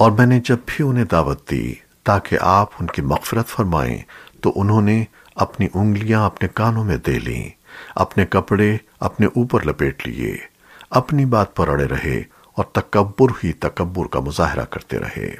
اور میں نے جب بھی انہیں دعوت دی تاکہ آپ ان کی مغفرت فرمائیں، تو انہوں نے اپنی انگلیاں اپنے کانوں میں دے لیں، اپنے کپڑے اپنے اوپر لپیٹ لیے، اپنی بات پر اڑے رہے اور تکبر ہی تکبر کا مظاہرہ کرتے رہے۔